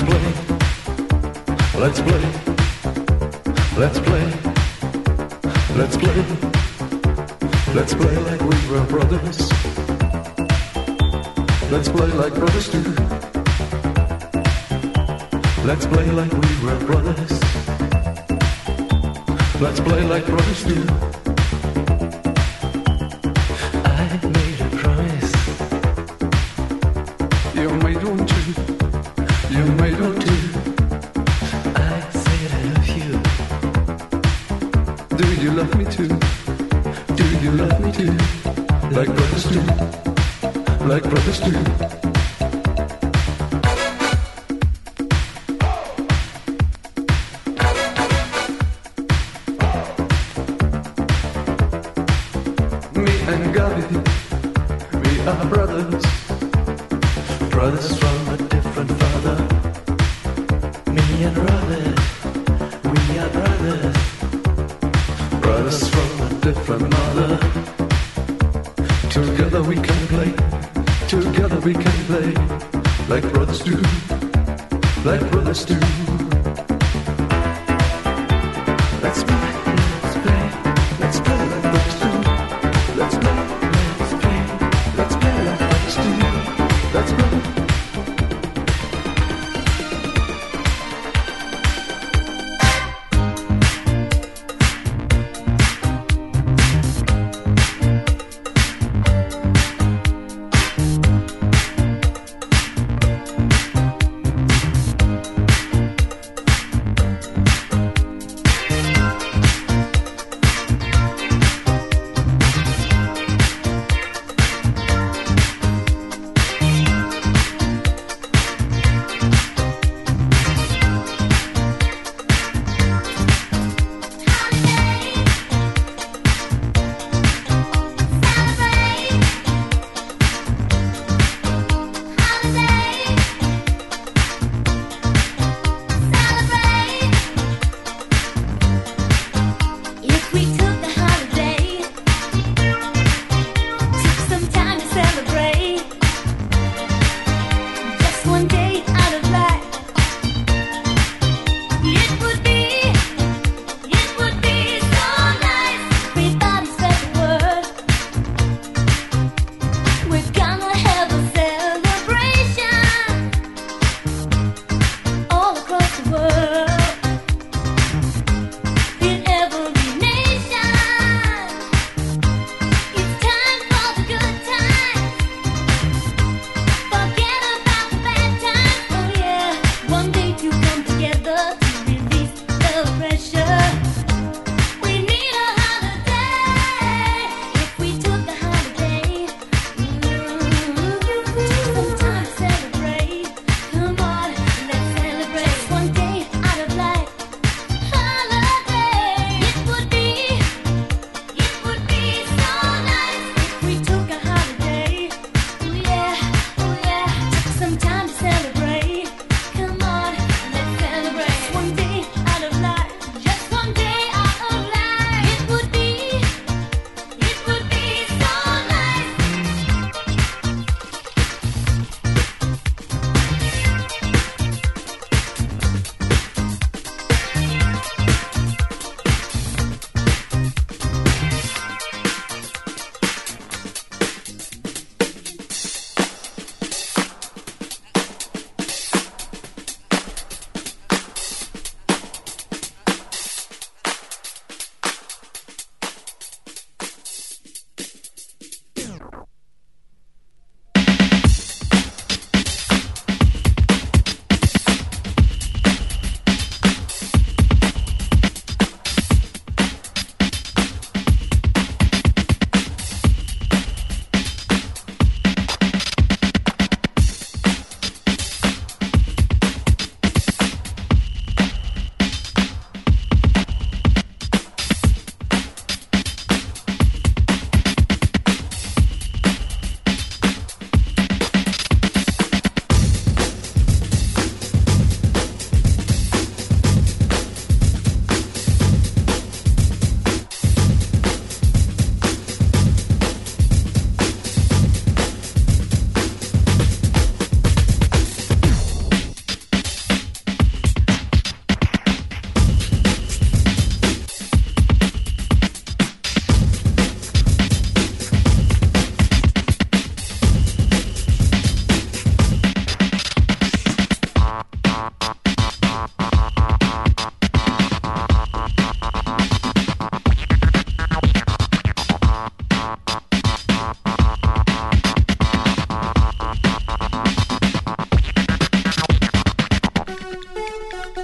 Let's play. Let's play. Let's play. Let's play. Let's play like we were brothers. Let's play like brothers do. Let's play like we were brothers. Let's play like brothers do.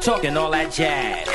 talking all that jazz.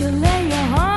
you lay your heart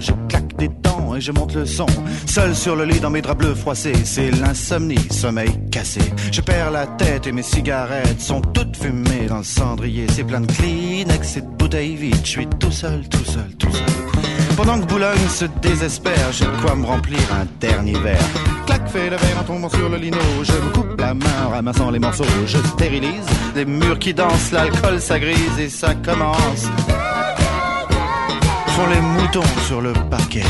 je claque des dents et je monte le son. Seul sur le lit dans mes draps bleus froissés, c'est l'insomnie, sommeil cassé. Je perds la tête et mes cigarettes sont toutes fumées dans le cendrier. C'est plein de Kleenex et de bouteilles vides, je suis tout seul, tout seul, tout seul. Pendant que Boulogne se désespère, j'ai de quoi me remplir un dernier verre. Clac, fait le verre en tombant sur le lino. Je me coupe la main en ramassant les morceaux. Je stérilise les murs qui dansent, l'alcool ça grise et ça commence. Font les moutons sur le parquet.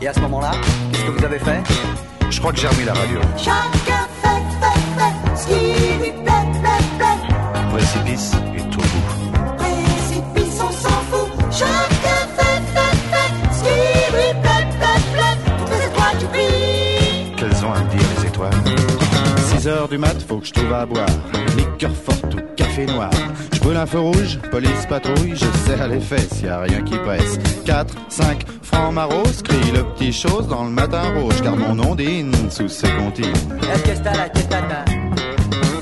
Et à ce moment-là, qu'est-ce que vous avez fait? Je crois que j'ai remis la radio. Chacun fait, fait, fait ce qui lui plaît, plaît, plaît. Précipice et tout bout. Précipice, on s'en fout. Chacun fait, fait, fait ce qui lui plaît, plaît, plaît. Toutes les étoiles du pays. Qu'elles ont à me dire les étoiles? 6 heures du mat, faut que je trouve à boire. Liqueur noir. Je brûle un feu rouge, police patrouille, je serre les fesses, y a rien qui presse. 4, 5, francs maros, crie le petit chose dans le matin rouge, car mon nom dîne sous ses comptines.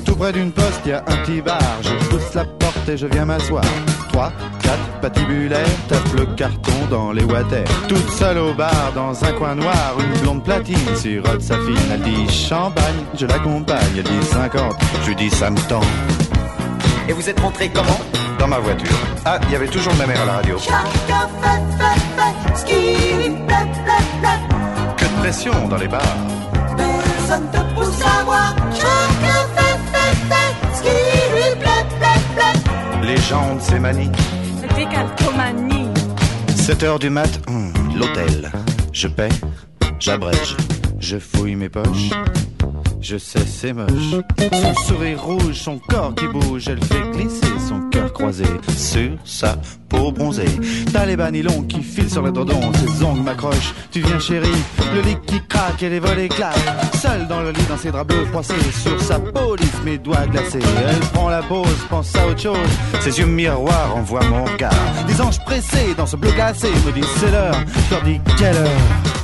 Tout près d'une poste, y a un petit bar, je pousse la porte et je viens m'asseoir. 3, 4, patibulaire, tape le carton dans les water. Toute seule au bar, dans un coin noir, une blonde platine sirote sa fille. Elle dit champagne, je l'accompagne, elle dit 50, je lui dis ça me tend. Et vous êtes rentré comment Dans ma voiture. Ah, il y avait toujours ma mère à la radio. Que de pression dans les bars. Personne te pousse à voir. Chacun fait, fait, fait ce qui lui plaît, plaît, plaît. Les gens de ces manies. Décalcomanie. 7 heures du mat, hum, l'hôtel. Je paie, j'abrège, je fouille mes poches. Je sais, c'est moche. Son sourire rouge, son corps qui bouge, elle fait glisser son cœur croisé sur sa peau bronzée. T'as les bas nylons qui filent sur le dodon, ses ongles m'accrochent. Tu viens chérie, le lit qui craque et les volets claquent. Seule dans le lit, dans ses draps bleus froissés, sur sa peau lisse, mes doigts glacés. Elle prend la pause, pense à autre chose. Ses yeux miroirs envoient mon regard. Des anges pressés dans ce bleu glacé me disent c'est l'heure. Je leur dis quelle heure?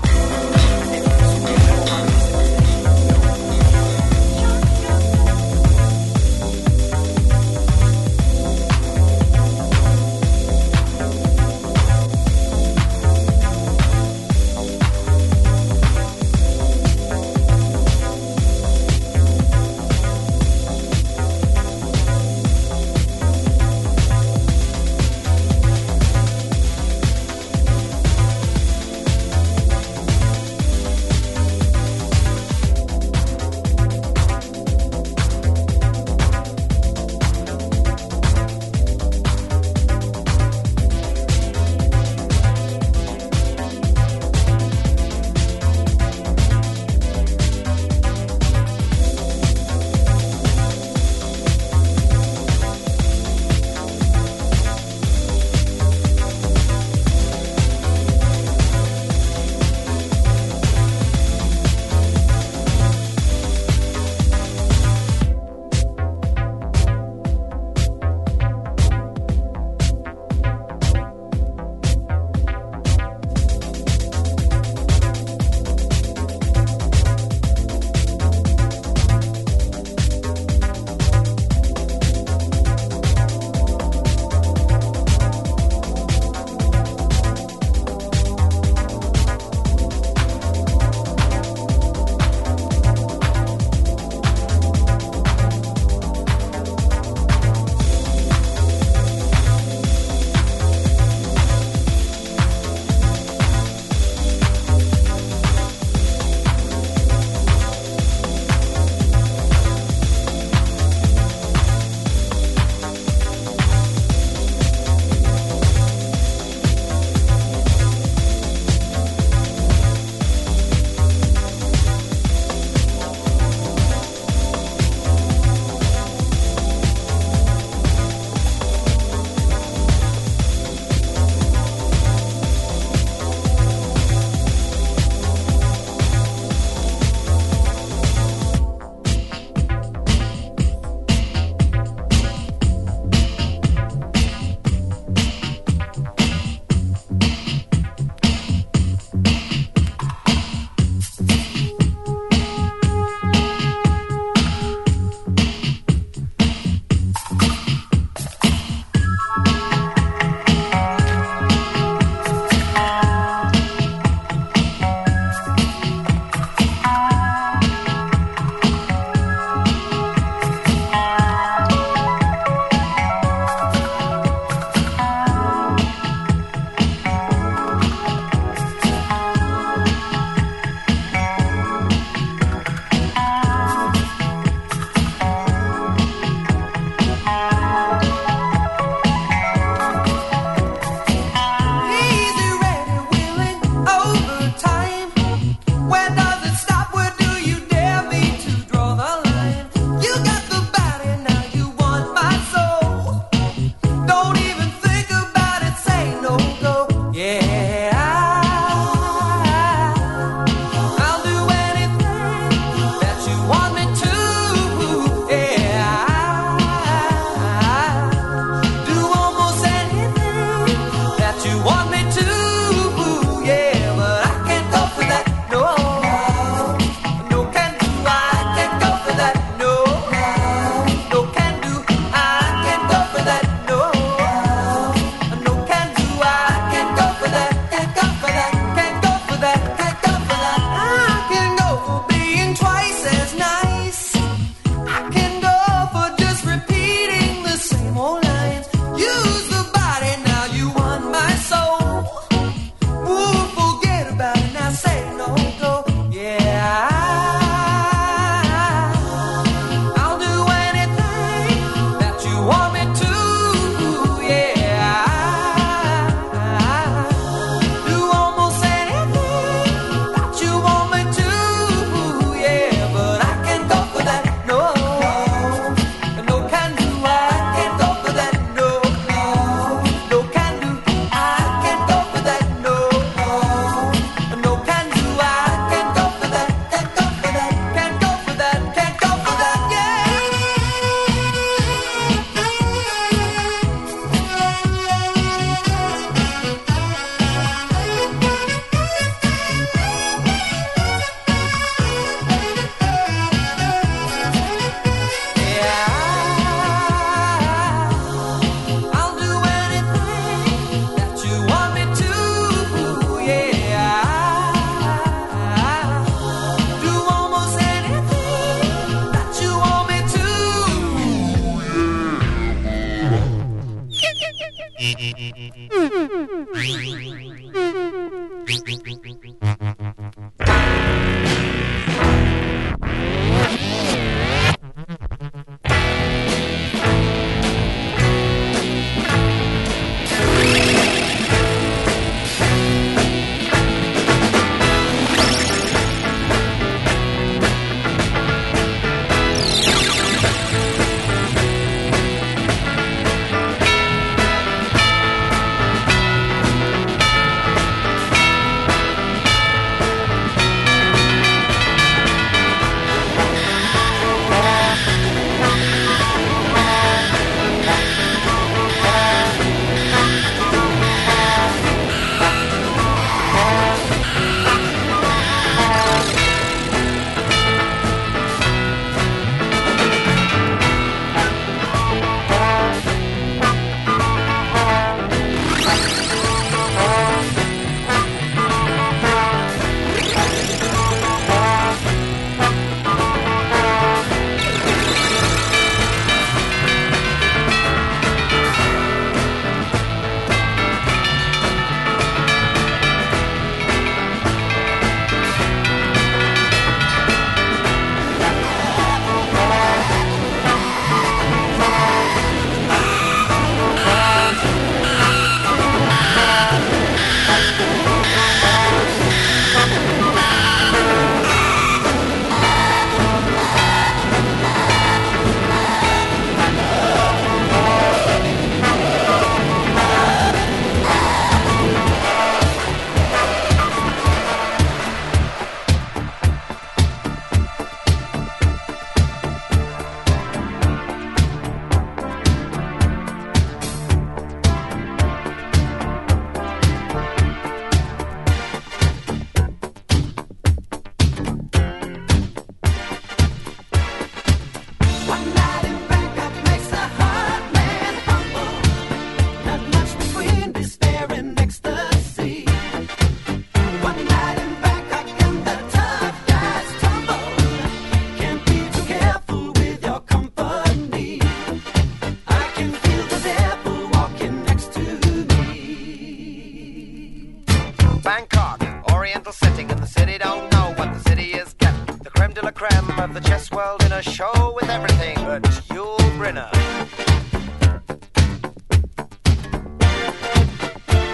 China.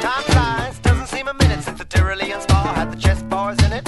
Time flies, doesn't seem a minute since the Tyrolean spa had the chess bars in it.